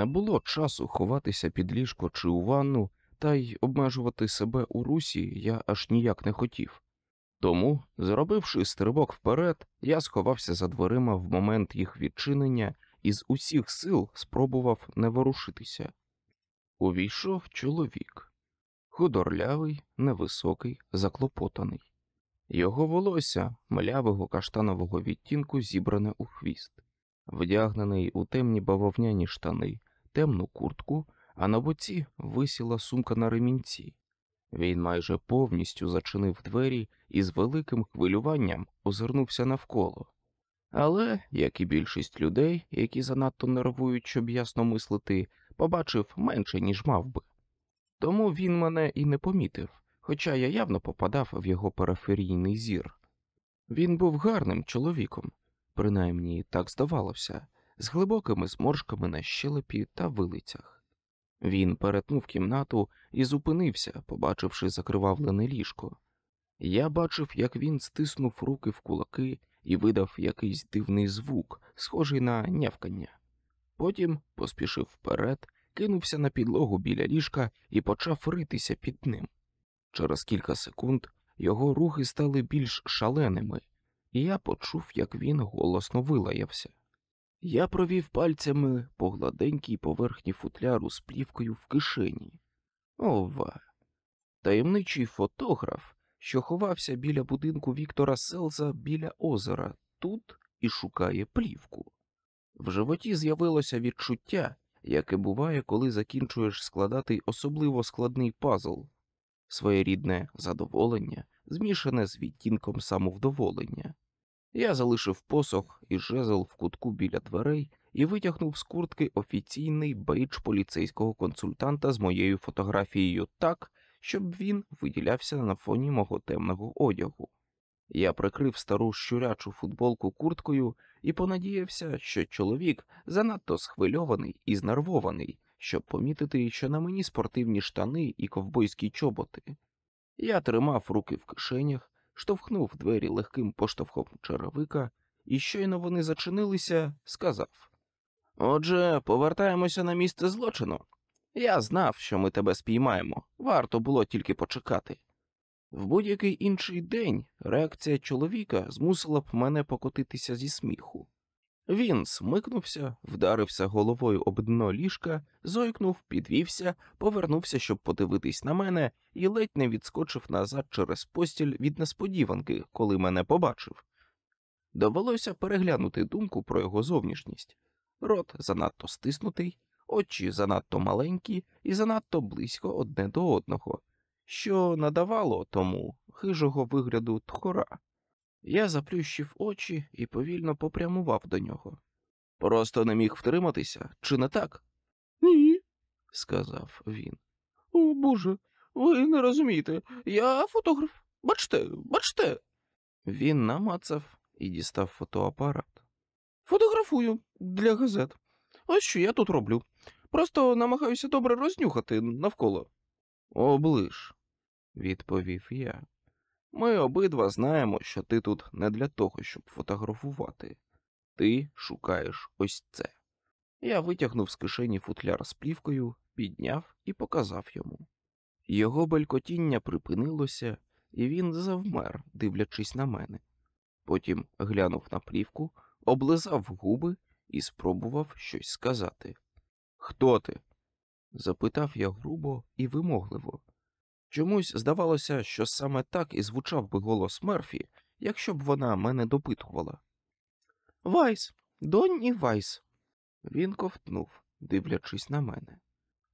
Не було часу ховатися під ліжко чи у ванну, та й обмежувати себе у русі я аж ніяк не хотів. Тому, зробивши стрибок вперед, я сховався за дверима в момент їх відчинення і з усіх сил спробував не ворушитися. Увійшов чоловік худорлявий, невисокий, заклопотаний. Його волосся млявого каштанового відтінку зібране у хвіст, вдягнений у темні бавовняні штани, темну куртку, а на боці висіла сумка на ремінці. Він майже повністю зачинив двері і з великим хвилюванням озирнувся навколо. Але, як і більшість людей, які занадто нервують, щоб ясно мислити, побачив менше, ніж мав би. Тому він мене і не помітив, хоча я явно попадав в його периферійний зір. Він був гарним чоловіком, принаймні так здавалося, з глибокими зморшками на щелепі та вилицях. Він перетнув кімнату і зупинився, побачивши закривавлене ліжко. Я бачив, як він стиснув руки в кулаки і видав якийсь дивний звук, схожий на нявкання. Потім поспішив вперед, кинувся на підлогу біля ліжка і почав ритися під ним. Через кілька секунд його рухи стали більш шаленими, і я почув, як він голосно вилаявся. Я провів пальцями по гладенькій поверхні футляру з плівкою в кишені. Ова! Таємничий фотограф, що ховався біля будинку Віктора Селза біля озера, тут і шукає плівку. В животі з'явилося відчуття, яке буває, коли закінчуєш складати особливо складний пазл, своєрідне задоволення, змішане з відтінком самовдоволення. Я залишив посох і жезл в кутку біля дверей і витягнув з куртки офіційний бейдж поліцейського консультанта з моєю фотографією так, щоб він виділявся на фоні мого темного одягу. Я прикрив стару щурячу футболку курткою і понадіявся, що чоловік занадто схвильований і знервований, щоб помітити, що на мені спортивні штани і ковбойські чоботи. Я тримав руки в кишенях, штовхнув двері легким поштовхом черевика, і щойно вони зачинилися, сказав: Отже, повертаємося на місце злочину. Я знав, що ми тебе спіймаємо, варто було тільки почекати. В будь-який інший день реакція чоловіка змусила б мене покотитися зі сміху. Він смикнувся, вдарився головою об дно ліжка, зойкнув, підвівся, повернувся, щоб подивитись на мене, і ледь не відскочив назад через постіль від несподіванки, коли мене побачив. Довелося переглянути думку про його зовнішність. Рот занадто стиснутий, очі занадто маленькі і занадто близько одне до одного, що надавало тому хижого вигляду тхора. Я заплющив очі і повільно попрямував до нього. Просто не міг втриматися, чи не так? Ні, сказав він. О Боже, ви не розумієте. Я фотограф. Бачте, бачте. Він намацав і дістав фотоапарат. Фотографую для газет. Ось що я тут роблю. Просто намагаюся добре рознюхати навколо. Оближ, відповів я. Ми обидва знаємо, що ти тут не для того, щоб фотографувати. Ти шукаєш ось це. Я витягнув з кишені футляр з плівкою, підняв і показав йому. Його белькотіння припинилося, і він завмер, дивлячись на мене. Потім глянув на плівку, облизав губи і спробував щось сказати. Хто ти? запитав я грубо і вимогливо. Чомусь здавалося, що саме так і звучав би голос Мерфі, якщо б вона мене допитувала. Вайс, Донні Вайс. Він ковтнув, дивлячись на мене.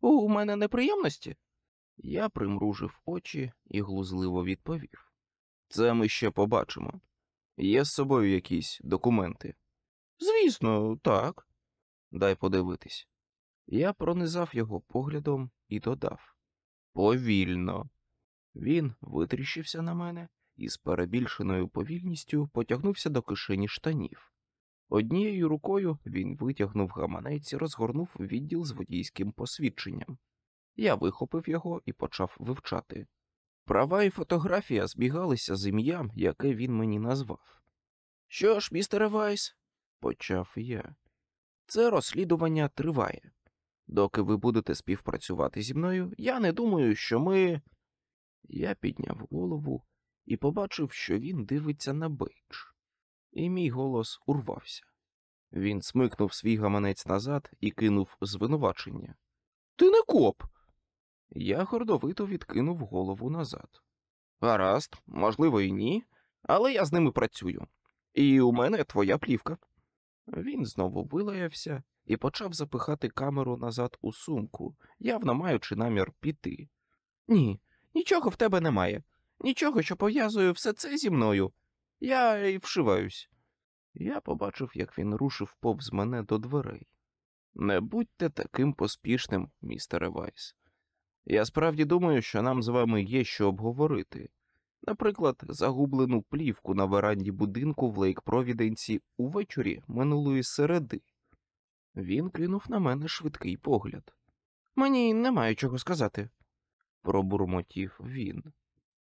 У мене неприємності? Я примружив очі і глузливо відповів. Це ми ще побачимо. Є з собою якісь документи? Звісно, так. Дай подивитись. Я пронизав його поглядом і додав Повільно. Він витріщився на мене і з перебільшеною повільністю потягнувся до кишені штанів. Однією рукою він витягнув гаманець і розгорнув відділ з водійським посвідченням. Я вихопив його і почав вивчати. Права і фотографія збігалися з ім'ям, яке він мені назвав. Що ж, містере Вайс, почав я, це розслідування триває. Доки ви будете співпрацювати зі мною, я не думаю, що ми. Я підняв голову і побачив, що він дивиться на бейдж. І мій голос урвався. Він смикнув свій гаманець назад і кинув звинувачення. Ти не коп. Я гордовито відкинув голову назад. Гаразд, можливо, і ні, але я з ними працюю. І у мене твоя плівка. Він знову вилаявся і почав запихати камеру назад у сумку, явно маючи намір піти. Ні, нічого в тебе немає. Нічого, що пов'язує все це зі мною. Я й вшиваюсь. Я побачив, як він рушив повз мене до дверей. Не будьте таким поспішним, містере Вайс. Я справді думаю, що нам з вами є що обговорити. Наприклад, загублену плівку на веранді будинку в Лейк Провіденсі увечері минулої середи. Він кинув на мене швидкий погляд. Мені немає чого сказати, пробурмотів він.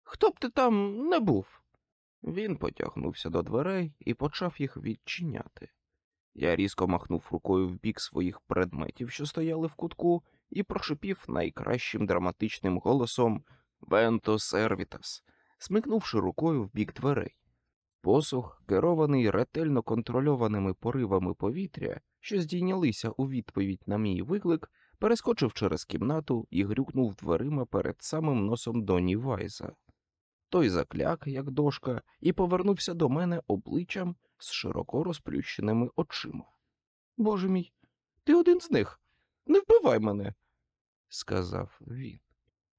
Хто б ти там не був? Він потягнувся до дверей і почав їх відчиняти. Я різко махнув рукою в бік своїх предметів, що стояли в кутку, і прошипів найкращим драматичним голосом Венто сервітас, смикнувши рукою в бік дверей. Посух, керований ретельно контрольованими поривами повітря, що здійнялися у відповідь на мій виклик, перескочив через кімнату і грюкнув дверима перед самим носом Доні Вайза. Той закляк, як дошка, і повернувся до мене обличчям з широко розплющеними очима. Боже мій, ти один з них. Не вбивай мене, сказав він.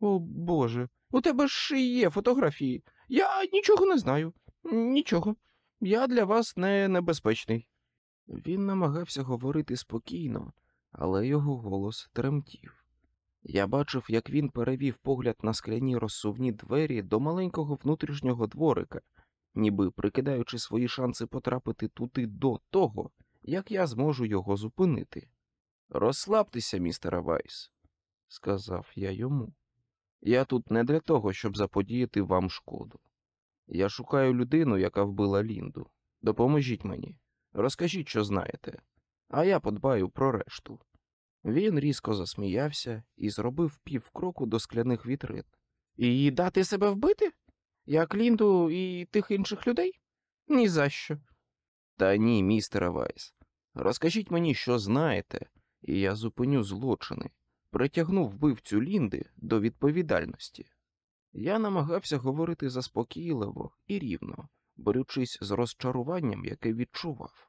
О Боже, у тебе ж є фотографії. Я нічого не знаю. Нічого. Я для вас не небезпечний. Він намагався говорити спокійно, але його голос тремтів. Я бачив, як він перевів погляд на скляні розсувні двері до маленького внутрішнього дворика, ніби прикидаючи свої шанси потрапити туди до того, як я зможу його зупинити. Розслабтеся, містере Вайс, сказав я йому. Я тут не для того, щоб заподіяти вам шкоду. Я шукаю людину, яка вбила Лінду. Допоможіть мені, розкажіть, що знаєте, а я подбаю про решту. Він різко засміявся і зробив півкроку до скляних вітрин. І дати себе вбити? Як Лінду і тих інших людей? Ні за що. Та ні, містере Вайс. Розкажіть мені, що знаєте, і я зупиню злочини, притягну вбивцю Лінди до відповідальності. Я намагався говорити заспокійливо і рівно, борючись з розчаруванням, яке відчував.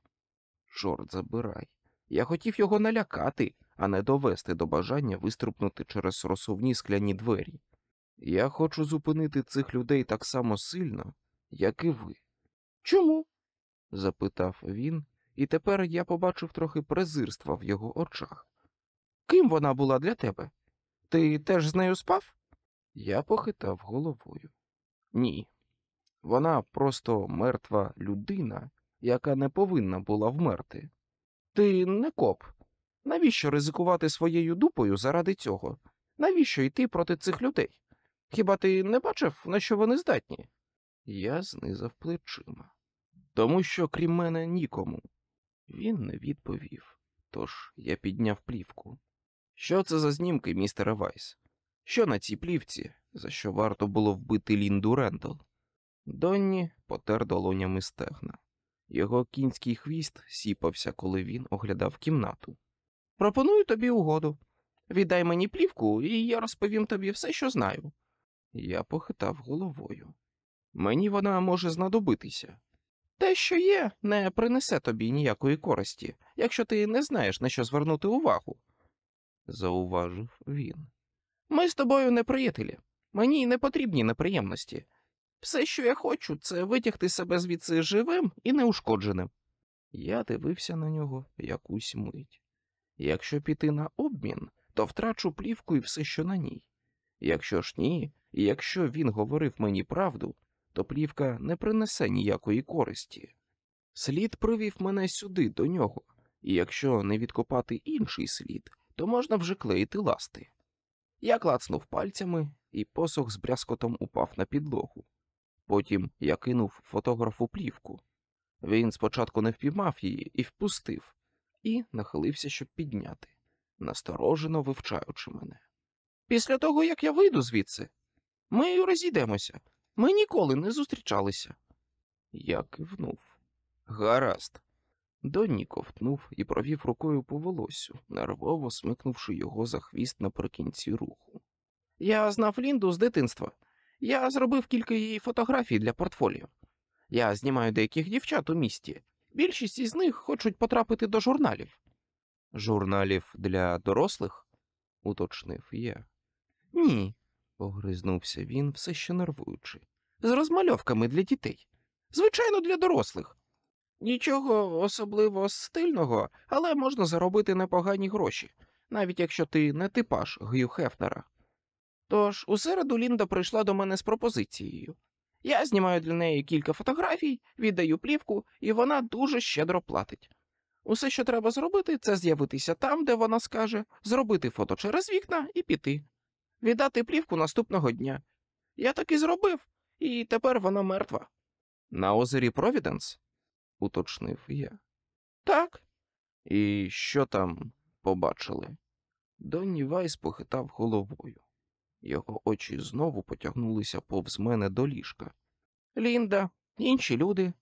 Чорт забирай. Я хотів його налякати, а не довести до бажання виструпнути через розсувні скляні двері. Я хочу зупинити цих людей так само сильно, як і ви. Чому? запитав він, і тепер я побачив трохи презирства в його очах. Ким вона була для тебе? Ти теж з нею спав? Я похитав головою. Ні. Вона просто мертва людина, яка не повинна була вмерти. Ти не коп. Навіщо ризикувати своєю дупою заради цього? Навіщо йти проти цих людей? Хіба ти не бачив, на що вони здатні? Я знизав плечима. Тому що, крім мене, нікому. Він не відповів, тож я підняв плівку. Що це за знімки, містере Вайс? Що на цій плівці, за що варто було вбити Лінду Рендл? Донні потер долонями стегна. Його кінський хвіст сіпався, коли він оглядав кімнату. Пропоную тобі угоду. Віддай мені плівку, і я розповім тобі все, що знаю. Я похитав головою. Мені вона може знадобитися. Те, що є, не принесе тобі ніякої користі, якщо ти не знаєш, на що звернути увагу, зауважив він. Ми з тобою не приятелі. Мені не потрібні неприємності. Все, що я хочу, це витягти себе звідси живим і неушкодженим. Я дивився на нього якусь мить. Якщо піти на обмін, то втрачу плівку і все, що на ній. Якщо ж ні, і якщо він говорив мені правду, то плівка не принесе ніякої користі. Слід привів мене сюди до нього, і якщо не відкопати інший слід, то можна вже клеїти ласти. Я клацнув пальцями, і посох з брязкотом упав на підлогу. Потім я кинув фотографу плівку. Він спочатку не впіймав її і впустив, і нахилився, щоб підняти. насторожено вивчаючи мене. Після того, як я вийду звідси, ми розійдемося. Ми ніколи не зустрічалися. Я кивнув. Гаразд. Донні ковтнув і провів рукою по волосю, нервово смикнувши його за хвіст наприкінці руху. Я знав Лінду з дитинства. Я зробив кілька її фотографій для портфоліо. Я знімаю деяких дівчат у місті. Більшість із них хочуть потрапити до журналів. Журналів для дорослих? уточнив я. Ні, огризнувся він, все ще нервуючи. з розмальовками для дітей. Звичайно, для дорослих. Нічого особливо стильного, але можна заробити непогані гроші, навіть якщо ти не типаж Гью Хефнера. Тож у середу Лінда прийшла до мене з пропозицією. Я знімаю для неї кілька фотографій, віддаю плівку, і вона дуже щедро платить. Усе, що треба зробити, це з'явитися там, де вона скаже, зробити фото через вікна і піти, віддати плівку наступного дня. Я так і зробив, і тепер вона мертва. На озері Провіденс? уточнив я. Так, І що там побачили? Донні Вайс похитав головою. Його очі знову потягнулися повз мене до ліжка. Лінда, інші люди.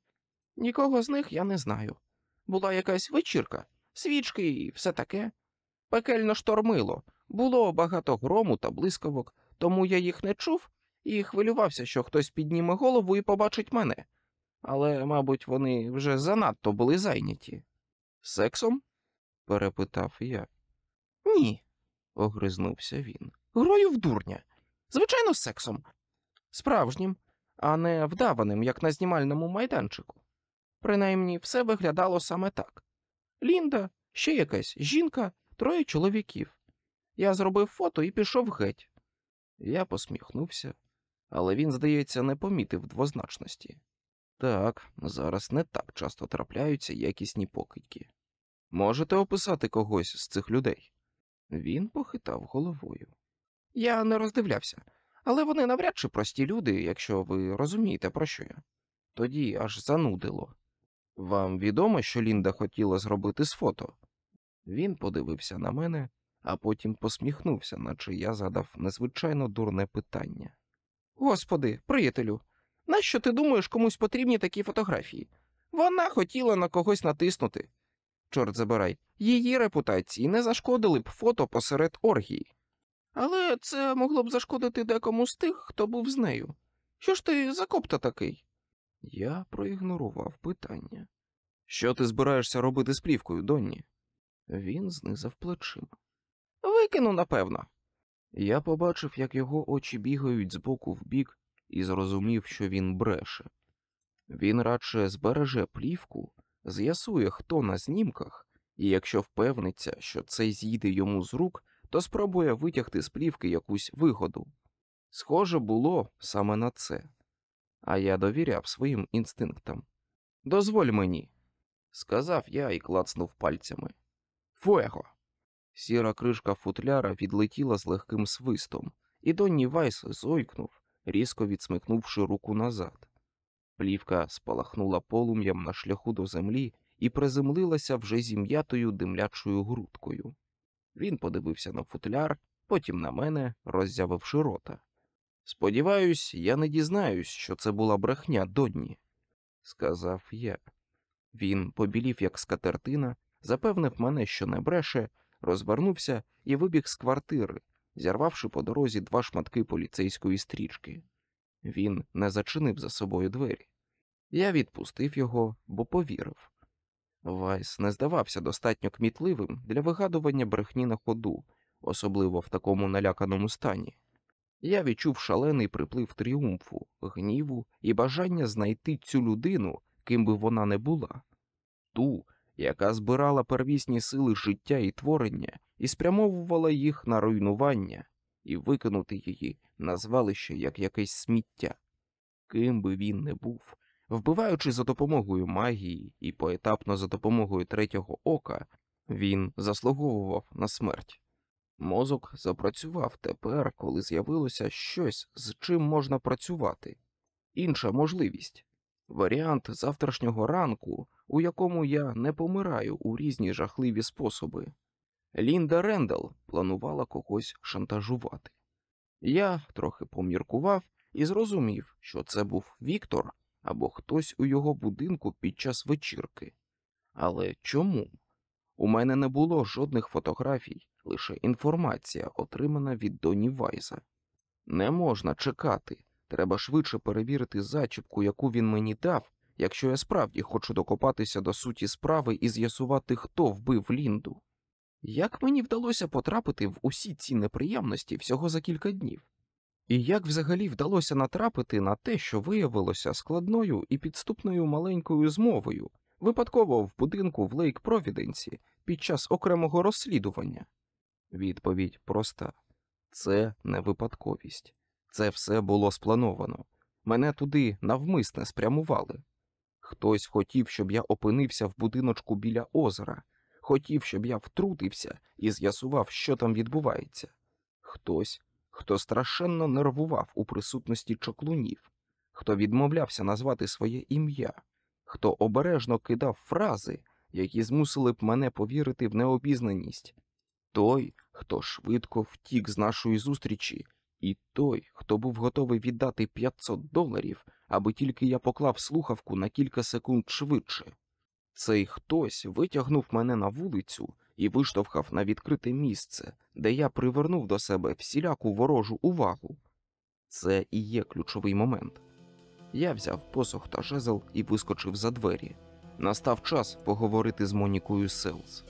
Нікого з них я не знаю. Була якась вечірка, свічки і все таке. Пекельно штормило, було багато грому та блискавок, тому я їх не чув і хвилювався, що хтось підніме голову і побачить мене. Але, мабуть, вони вже занадто були зайняті. Сексом? перепитав я. Ні, огризнувся він. Грою в дурня. Звичайно, з сексом. Справжнім, а не вдаваним, як на знімальному майданчику. Принаймні, все виглядало саме так. Лінда, ще якась жінка, троє чоловіків. Я зробив фото і пішов геть. Я посміхнувся, але він, здається, не помітив двозначності. Так, зараз не так часто трапляються якісні покидьки. Можете описати когось з цих людей? Він похитав головою. Я не роздивлявся, але вони навряд чи прості люди, якщо ви розумієте, про що я. Тоді аж занудило. Вам відомо, що Лінда хотіла зробити з фото? Він подивився на мене, а потім посміхнувся, наче я задав незвичайно дурне питання. Господи, приятелю, нащо ти думаєш, комусь потрібні такі фотографії? Вона хотіла на когось натиснути. Чорт забирай, її репутації не зашкодили б фото посеред оргії. Але це могло б зашкодити декому з тих, хто був з нею. Що ж ти за копта такий? Я проігнорував питання. Що ти збираєшся робити з плівкою, Донні? Він знизав плечима. Викину, напевно. Я побачив, як його очі бігають з боку в бік, і зрозумів, що він бреше. Він радше збереже плівку, з'ясує, хто на знімках, і якщо впевниться, що це з'їде йому з рук, то спробує витягти з плівки якусь вигоду. Схоже було саме на це, а я довіряв своїм інстинктам. Дозволь мені, сказав я і клацнув пальцями. Фуего! Сіра кришка футляра відлетіла з легким свистом, і Донні Вайс зойкнув, різко відсмикнувши руку назад. Плівка спалахнула полум'ям на шляху до землі і приземлилася вже зім'ятою димлячою грудкою. Він подивився на футляр, потім на мене, роззявивши рота. Сподіваюсь, я не дізнаюсь, що це була брехня Донні, сказав я. Він побілів, як скатертина, запевнив мене, що не бреше, розвернувся і вибіг з квартири, зірвавши по дорозі два шматки поліцейської стрічки. Він не зачинив за собою двері. Я відпустив його, бо повірив. Вайс не здавався достатньо кмітливим для вигадування брехні на ходу, особливо в такому наляканому стані. Я відчув шалений приплив тріумфу, гніву і бажання знайти цю людину, ким би вона не була, ту, яка збирала первісні сили життя і творення і спрямовувала їх на руйнування, і викинути її на звалище як якесь сміття. Ким би він не був, вбиваючи за допомогою магії і поетапно за допомогою третього ока, він заслуговував на смерть. Мозок запрацював тепер, коли з'явилося щось, з чим можна працювати. Інша можливість варіант завтрашнього ранку, у якому я не помираю у різні жахливі способи. Лінда Рендал планувала когось шантажувати. Я трохи поміркував і зрозумів, що це був Віктор або хтось у його будинку під час вечірки. Але чому? У мене не було жодних фотографій, лише інформація, отримана від Доні Вайза. Не можна чекати, треба швидше перевірити зачіпку, яку він мені дав, якщо я справді хочу докопатися до суті справи і з'ясувати, хто вбив Лінду. Як мені вдалося потрапити в усі ці неприємності всього за кілька днів? І як взагалі вдалося натрапити на те, що виявилося складною і підступною маленькою змовою, випадково в будинку в Лейк Провіденсі під час окремого розслідування? Відповідь проста це не випадковість. Це все було сплановано. Мене туди навмисне спрямували. Хтось хотів, щоб я опинився в будиночку біля озера, хотів, щоб я втрутився і з'ясував, що там відбувається. Хтось, хто страшенно нервував у присутності чоклунів, хто відмовлявся назвати своє ім'я, хто обережно кидав фрази, які змусили б мене повірити в необізнаність, той, хто швидко втік з нашої зустрічі, і той, хто був готовий віддати 500 доларів, аби тільки я поклав слухавку на кілька секунд швидше. Цей хтось витягнув мене на вулицю і виштовхав на відкрите місце, де я привернув до себе всіляку ворожу увагу. Це і є ключовий момент. Я взяв посох та жезл і вискочив за двері. Настав час поговорити з Монікою Селс.